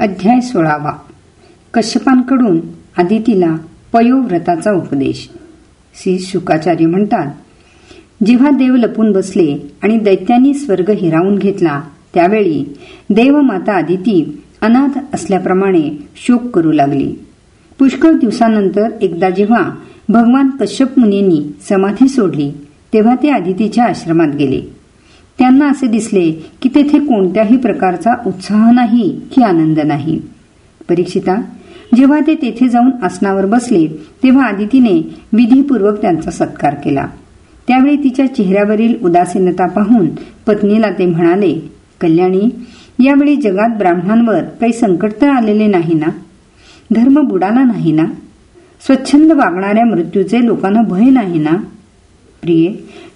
अध्याय सोळावा. कश्यपांकडून आदितीला पयोव्रताचा उपदेश. श्री शुकाचार्य म्हणतात जेव्हा देव लपून बसले आणि दैत्यांनी स्वर्ग हिरावून घेतला त्यावेळी देवमाता आदिती अनाथ असल्याप्रमाणे शोक करू लागली. पुष्कळ दिवसानंतर एकदा जेव्हा भगवान कश्यप मुनींनी समाधी सोडली तेव्हा ते आदितीच्या आश्रमात गेले. त्यांना असे दिसले की तेथे कोणत्याही प्रकारचा उत्साह नाही की आनंद नाही. परीक्षिता जेव्हा ते तेथे जाऊन आसनावर बसले तेव्हा आदितीने विधीपूर्वक त्यांचा सत्कार केला. त्यावेळी तिच्या चेहऱ्यावरील उदासीनता पाहून पत्नीला ते म्हणाले कल्याणी यावेळी जगात ब्राह्मणांवर काही संकट तर आलेले नाही ना? धर्म बुडाला नाही ना? स्वच्छंद वागणाऱ्या मृत्यूचे लोकांना भय नाही ना? प्रिय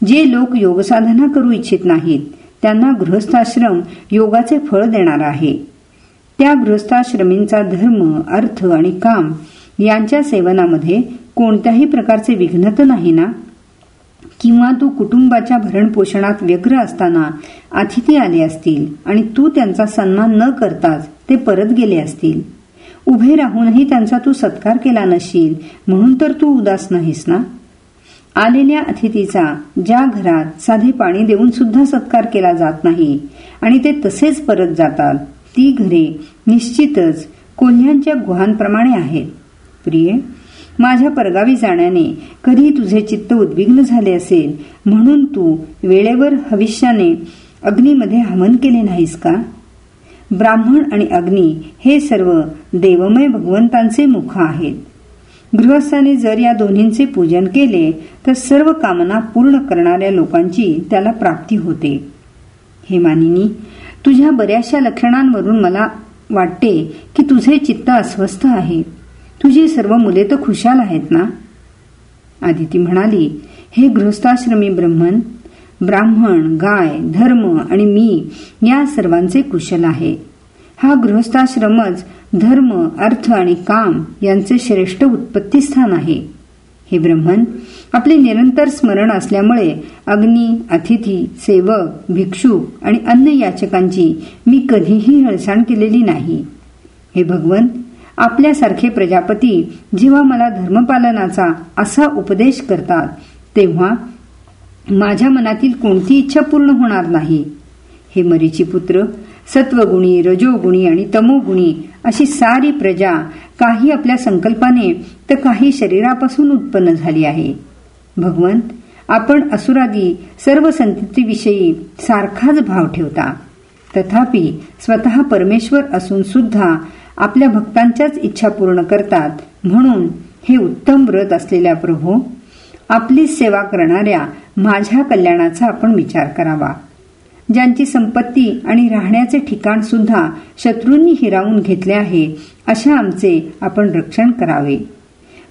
जे लोक योगसाधना करू इच्छित नाहीत त्यांना गृहस्थाश्रम योगाचे फळ देणार आहे. त्या गृहस्थाश्रमींचा धर्म अर्थ आणि काम यांच्या सेवनामध्ये कोणत्याही प्रकारचे विघ्न तर नाही ना? किंवा तू कुटुंबाच्या भरणपोषणात व्यग्र असताना अतिथी आले असतील आणि तू त्यांचा सन्मान न करताच ते परत गेले असतील? उभे राहूनही त्यांचा तू सत्कार केला नशील म्हणून तर तू उदास नाहीस ना? आलेल्या अतिथीचा ज्या घरात साधे पाणी देऊन सुद्धा सत्कार केला जात नाही आणि ते तसेच परत जातात ती घरे निश्चितच कोल्ह्यांच्या गुहांप्रमाणे आहेत. प्रिय माझ्या परगावी जाण्याने कधी तुझे चित्त उद्विग्न झाले असेल म्हणून तू वेळेवर भविष्याने अग्नीमध्ये हवन केले नाहीस का? ब्राह्मण आणि अग्नी हे सर्व देवमय भगवंतांचे मुख आहेत. गृहस्थाने जर या दोन्हींचे पूजन केले तर सर्व कामना पूर्ण करणाऱ्या लोकांची त्याला प्राप्ती होते. हे मानिनी तुझ्या बऱ्याचशा लक्षणांवरून मला वाटते की तुझे चित्त अस्वस्थ आहे. तुझी सर्व मुले तर खुशाल आहेत ना? आदिती म्हणाली हे गृहस्थाश्रमी ब्रह्मन ब्राह्मण गाय धर्म आणि मी या सर्वांचे कुशल आहे. हा गृहस्थाश्रमच धर्म अर्थ आणि काम यांचे श्रेष्ठ उत्पत्तीस्थान आहे. हे ब्रह्मन आपले निरंतर स्मरण असल्यामुळे अग्नी अतिथी सेवक भिक्षू आणि अन्य याचकांची मी कधीही हळसाण केलेली नाही. हे भगवन आपल्यासारखे प्रजापती जेव्हा मला धर्मपालनाचा असा उपदेश करतात तेव्हा माझ्या मनातील कोणती इच्छा पूर्ण होणार नाही. हे मरीची पुत्र सत्वगुणी रजोगुणी आणि तमोगुणी अशी सारी प्रजा काही आपल्या संकल्पाने तर काही शरीरापासून उत्पन्न झाली आहे. भगवंत आपण असुरादी सर्व संततीविषयी सारखाच भाव ठेवता. तथापि स्वतः परमेश्वर असून सुद्धा आपल्या भक्तांच्याच इच्छा पूर्ण करतात. म्हणून हे उत्तम व्रत असलेल्या प्रभू आपली सेवा करणाऱ्या माझ्या कल्याणाचा आपण विचार करावा. ज्यांची संपत्ती आणि राहण्याचे ठिकाण सुद्धा शत्रूंनी हिरावून घेतले आहे अशा आमचे आपण रक्षण करावे.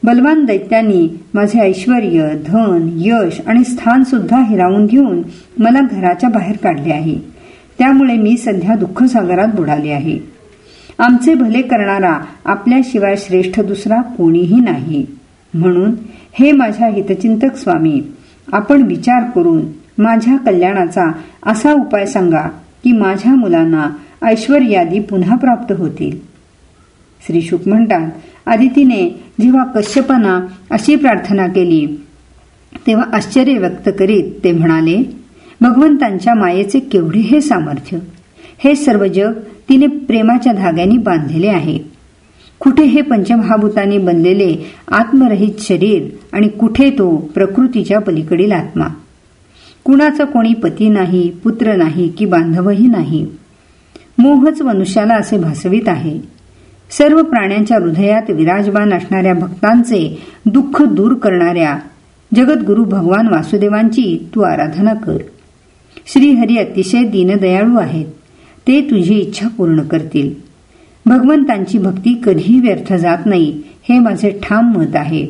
बलवान दैत्यांनी माझे ऐश्वर धन यश आणि स्थान सुद्धा हिरावून घेऊन मला घराच्या बाहेर काढले आहे. त्यामुळे मी सध्या दुःखसागरात बुडाले आहे. आमचे भले करणारा आपल्याशिवाय श्रेष्ठ दुसरा कोणीही नाही. म्हणून हे माझ्या हितचिंतक स्वामी आपण विचार करून माझ्या कल्याणाचा असा उपाय सांगा की माझ्या मुलांना ऐश्वर्यादी पुन्हा प्राप्त होतील. श्री शुक म्हणतात आदितीने जेव्हा कश्यपांना अशी प्रार्थना केली तेव्हा आश्चर्य व्यक्त करीत ते म्हणाले भगवंतांच्या मायेचे केवढे हे सामर्थ्य! हे सर्व जग तिने प्रेमाच्या धाग्याने बांधलेले आहे. कुठे हे पंचमहाभूतांनी बनलेले आत्मरहित शरीर आणि कुठे तो प्रकृतीच्या पलीकडील आत्मा? कुणाचा कोणी पती नाही पुत्र नाही की बांधवही नाही. मोहच मनुष्याला असे भासवित आहे. सर्व प्राण्यांच्या हृदयात विराजमान असणाऱ्या भक्तांचे दुःख दूर करणाऱ्या जगद्गुरु भगवान वासुदेवांची तू आराधना कर. श्रीहरी अतिशय दीनदयाळू आहेत. ते तुझी इच्छा पूर्ण करतील. भगवंतांची भक्ती कधीही व्यर्थ जात नाही हे माझे ठाम मत आहे.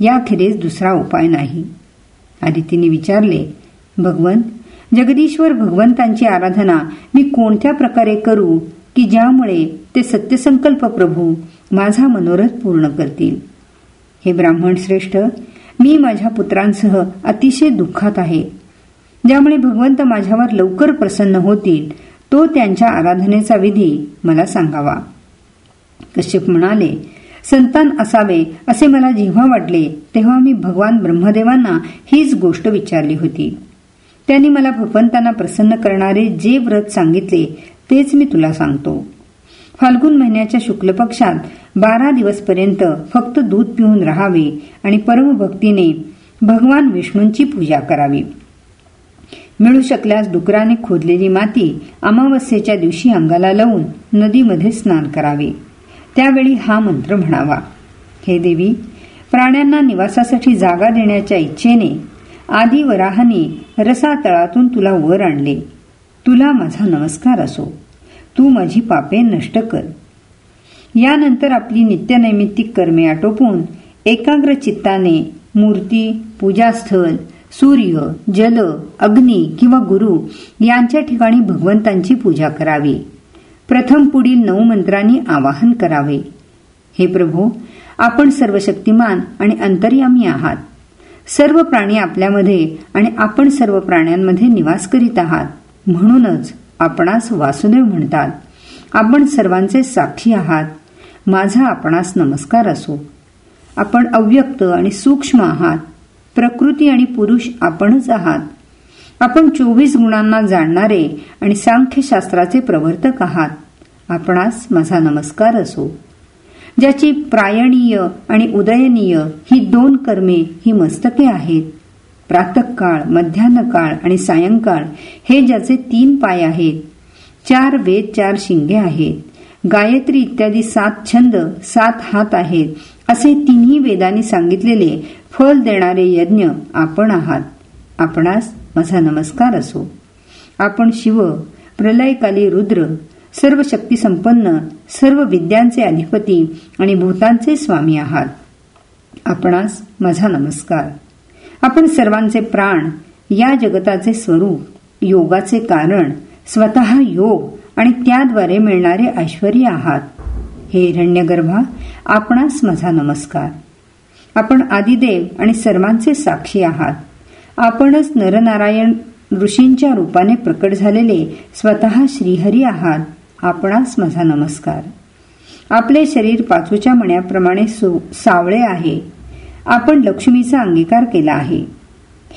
याखेरीज दुसरा उपाय नाही. आदितीने विचारले भगवंत जगदीश्वर भगवंतांची आराधना मी कोणत्या प्रकारे करू की ज्यामुळे ते सत्यसंकल्प प्रभू माझा मनोरथ पूर्ण करतील? हे ब्राह्मण श्रेष्ठ मी माझ्या पुत्रांसह अतिशय दुःखात आहे. ज्यामुळे भगवंत माझ्यावर लवकर प्रसन्न होतील तो त्यांच्या आराधनेचा विधी मला सांगावा. कश्यप म्हणाले संतान असावे असे मला जेव्हा वाटले तेव्हा मी भगवान ब्रह्मदेवांना हीच गोष्ट विचारली होती. त्यांनी मला भगवंतांना प्रसन्न करणारे जे व्रत सांगितले तेच मी तुला सांगतो. फाल्गुन महिन्याच्या शुक्ल पक्षात बारा दिवसपर्यंत फक्त दूध पिऊन राहावे आणि परमभक्तीने भगवान विष्णूंची पूजा करावी. मिळू शकल्यास डुकराने खोदलेली माती अमावस्येच्या दिवशी अंगाला लावून नदीमध्ये स्नान करावे. त्यावेळी हा मंत्र म्हणावा. हे देवी प्राण्यांना निवासासाठी जागा देण्याच्या इच्छेने आदी वराहने रसातळातून तुला वर आणले. तुला माझा नमस्कार असो. तू माझी पापे नष्ट कर. यानंतर आपली नित्यनैमित्तिक कर्मे आटोपून एकाग्र चित्ताने मूर्ती पूजास्थळ सूर्य जल अग्नी किंवा गुरु यांच्या ठिकाणी भगवंतांची पूजा करावी. प्रथम पुढील नऊ मंत्रांनी आवाहन करावे. हे प्रभू आपण सर्व शक्तिमान आणि अंतर्यामी आहात. सर्व प्राणी आपल्यामध्ये आणि आपण सर्व प्राण्यांमध्ये निवास करीत आहात. म्हणूनच आपणास वासुदेव म्हणतात आपण सर्वांचे साक्षी आहात. माझा आपणास नमस्कार असो. आपण अव्यक्त आणि सूक्ष्म आहात. प्रकृती आणि पुरुष आपणच आहात. आपण चोवीस गुणांना जाणणारे आणि सांख्यशास्त्राचे प्रवर्तक आहात. आपणास माझा नमस्कार असो. ज्याची प्रायणीय आणि उदयनीय ही दोन कर्मे ही मस्तके आहेत. प्रातकाळ मध्यान्हकाळ आणि सायंकाळ हे ज्याचे तीन पाय आहेत चार वेद चार शिंगे आहेत. गायत्री इत्यादी सात छंद सात हात आहेत असे तिन्ही वेदांनी सांगितलेले फल देणारे यज्ञ आपण आहात. आपणास माझा नमस्कार असो. आपण शिव प्रलयकाली रुद्र सर्व शक्ती संपन्न सर्व विद्यांचे अधिपती आणि भूतांचे स्वामी आहात. आपणास माझा नमस्कार. आपण सर्वांचे प्राण या जगताचे स्वरूप योगाचे कारण स्वतः योग आणि त्याद्वारे मिळणारे ऐश्वर आहात. हे हिरण्यगर्भा आपणास माझा नमस्कार. आपण आदिदेव आणि सर्वांचे साक्षी आहात. आपणच नरनारायण ऋषींच्या रूपाने प्रकट झालेले स्वतः श्रीहरी आहात. आपणास माझा नमस्कार. आपले शरीर पाचूच्या मण्याप्रमाणे सावळे आहे. आपण लक्ष्मीचा अंगीकार केला आहे.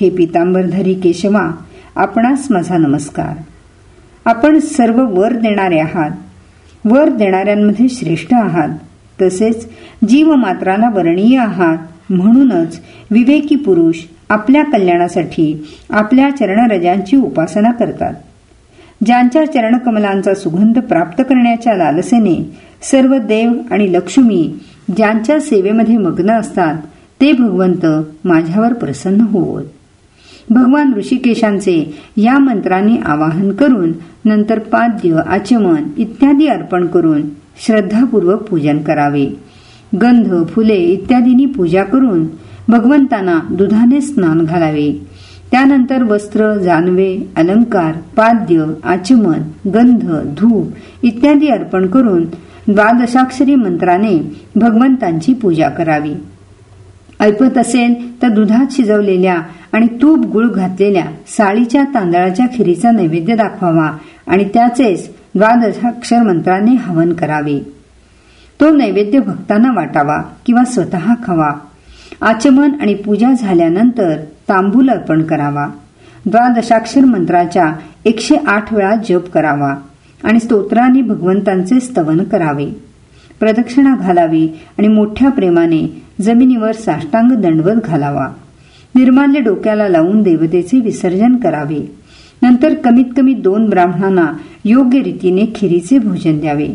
हे पितांबरधरी केशवा आपणास माझा नमस्कार. आपण सर्व वर देणारे आहात. वर देणाऱ्यांमध्ये श्रेष्ठ आहात. तसेच जीवमात्राला वर्णीय आहात. म्हणूनच विवेकी पुरुष आपल्या कल्याणासाठी आपल्या चरणरजांची उपासना करतात. ज्यांच्या चरणकमलांचा सुगंध प्राप्त करण्याच्या लालसेने सर्व देव आणि लक्ष्मी ज्यांच्या सेवेमध्ये मग्न असतात ते भगवंत माझ्यावर प्रसन्न होवत. भगवान ऋषिकेशांचे या मंत्रांनी आवाहन करून नंतर पाद्य आचमन इत्यादी अर्पण करून श्रद्धापूर्वक पूजन करावे. गंध फुले इत्यादींनी पूजा करून भगवंतांना दुधाने स्नान घालावे. त्यानंतर वस्त्र जानवे अलंकार पाद्य आचमन गंध धूप इत्यादी अर्पण करून द्वादशाक्षरी मंत्राने भगवंतांची पूजा करावी. ऐपत असेल तर दुधात शिजवलेल्या आणि तूप गुळ घातलेल्या साळीच्या तांदळाच्या खिरीचा नैवेद्य दाखवावा आणि त्याचेच द्वादशाक्षर मंत्राने हवन करावे. तो नैवेद्य भक्तांना वाटावा किंवा स्वतः खावा. आचमन आणि पूजा झाल्यानंतर तांबूल अर्पण करावा. द्वादशाक्षर मंत्राच्या एकशे आठ वेळा जप करावा आणि स्तोत्राने भगवंतांचे स्तवन करावे. प्रदक्षिणा घालावी आणि मोठ्या प्रेमाने जमिनीवर साष्टांग दंडवत घालावा. निर्माल्य डोक्याला लावून देवतेचे विसर्जन करावे. नंतर कमीत कमी दोन ब्राह्मणांना योग्य रीतीने खिरीचे भोजन द्यावे.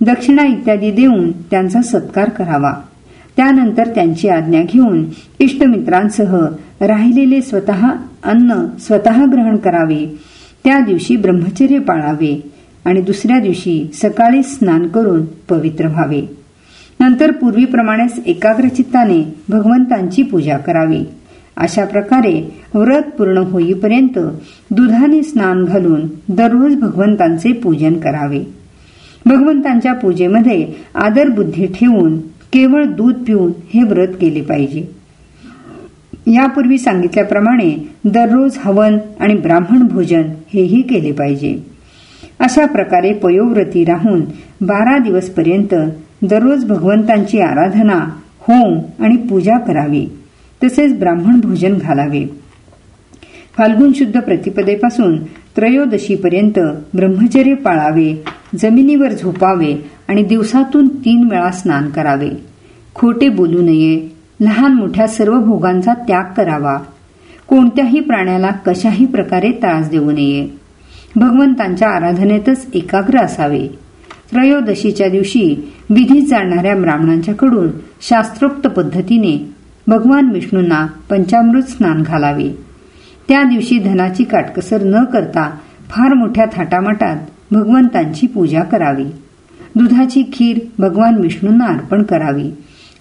दक्षिणा इत्यादी देऊन त्यांचा सत्कार करावा. त्यानंतर त्यांची आज्ञा घेऊन इष्टमित्रांसह राहिलेले स्वतः अन्न स्वतः ग्रहण करावे. त्या दिवशी ब्रह्मचर्य पाळावे आणि दुसऱ्या दिवशी सकाळी स्नान करून पवित्र व्हावे. नंतर पूर्वीप्रमाणेच एकाग्रचित्ताने भगवंतांची पूजा करावी. अशा प्रकारे व्रत पूर्ण होईपर्यंत दुधाने स्नान घालून दररोज भगवंतांचे पूजन करावे. भगवंतांच्या पूजेमध्ये आदर बुद्धी ठेवून केवळ दूध पिऊन हे व्रत केले पाहिजे. यापूर्वी सांगितल्याप्रमाणे दररोज हवन आणि ब्राह्मण भोजन हेही केले पाहिजे. अशा प्रकारे पयोव्रती राहून बारा दिवसपर्यंत दररोज भगवंतांची आराधना होम आणि पूजा करावी तसेच ब्राह्मण भोजन घालावे. फाल्गुन शुद्ध प्रतिपदेपासून त्रयोदशीपर्यंत ब्रह्मचर्य पाळावे जमिनीवर झोपावे आणि दिवसातून तीन वेळा स्नान करावे. खोटे बोलू नये. लहान मोठ्या सर्व भोगांचा त्याग करावा. कोणत्याही प्राण्याला कशाही प्रकारे त्रास देऊ नये. भगवंतांच्या आराधनेतच एकाग्र असावे. त्रयोदशीच्या दिवशी विधीत जाणाऱ्या ब्राह्मणांच्याकडून शास्त्रोक्त पद्धतीने भगवान विष्णूंना पंचामृत स्नान घालावे. त्या दिवशी धनाची काटकसर न करता फार मोठ्या थाटामाटात भगवंतांची पूजा करावी. दुधाची खीर भगवान विष्णूंना अर्पण करावी.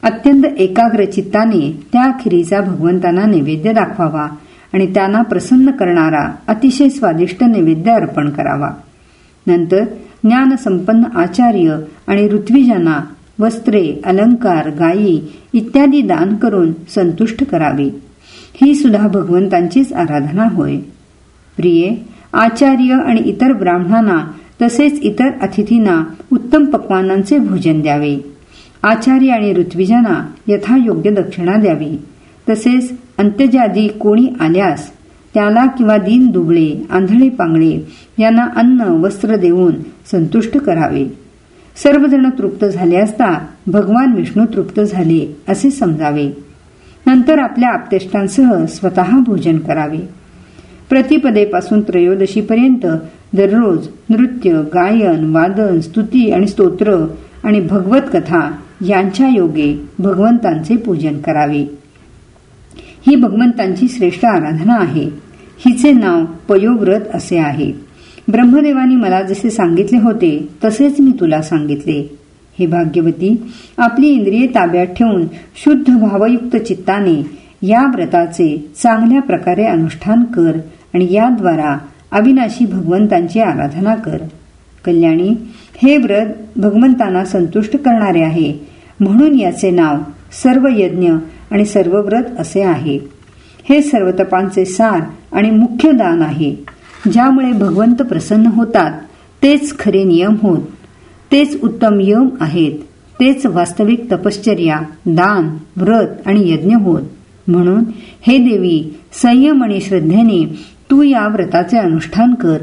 अत्यंत एकाग्र चित्ताने त्या खिरीचा भगवंतांना नैवेद्य दाखवावा आणि त्यांना प्रसन्न करणारा अतिशय स्वादिष्ट नैवेद्य अर्पण करावा. नंतर ज्ञानसंपन्न आचार्य आणि ऋत्विजांना वस्त्रे अलंकार गायी इत्यादी दान करून संतुष्ट करावी. ही सुद्धा भगवंतांचीच आराधना होय. प्रिये आचार्य आणि इतर ब्राह्मणांना तसेच इतर अतिथींना उत्तम पक्वानांचे भोजन द्यावे. आचार्य आणि ऋत्विजांना यथायोग्य दक्षिणा द्यावी. तसेच अंत्यजादी कोणी आल्यास त्याला किंवा दीन दुबळे आंधळे पांगळे यांना अन्न वस्त्र देऊन संतुष्ट करावे. सर्वजण तृप्त झाले असता भगवान विष्णू तृप्त झाले असे समजावे. नंतर आपल्या आपतेष्टांसह स्वतः भोजन करावे. प्रतिपदेपासून त्रयोदशीपर्यंत दररोज नृत्य गायन वादन स्तुती आणि स्तोत्र आणि भगवत कथा यांच्या योगे भगवंतांचे पूजन करावे. ही भगवंतांची श्रेष्ठ आराधना आहे. हिचे नाव पयोव्रत असे आहे. ब्रह्मदेवानी मला जसे सांगितले होते तसेच मी तुला सांगितले. हे भाग्यवती आपली इंद्रिये ताब्यात ठेवून शुद्ध भावयुक्त चित्ताने या व्रताचे चांगल्या प्रकारे अनुष्ठान कर आणि याद्वारा अविनाशी भगवंतांची आराधना कर. कल्याणी हे व्रत भगवंतांना संतुष्ट करणारे आहे. म्हणून याचे नाव सर्व यज्ञ आणि सर्व व्रत असे आहे. हे सर्व तपांचे सार आणि मुख्य दान आहे. ज्यामुळे भगवंत प्रसन्न होतात तेच खरे नियम होत. तेच उत्तम यम आहेत. तेच वास्तविक तपश्चर्या दान व्रत आणि यज्ञ होत. म्हणून हे देवी संयम आणि श्रद्धेने तू या व्रताचे अनुष्ठान कर.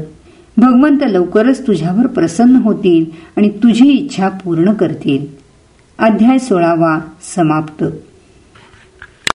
भगवंत लवकरच तुझ्यावर प्रसन्न होतील आणि तुझी इच्छा पूर्ण करतील. अध्याय सोळावा समाप्त.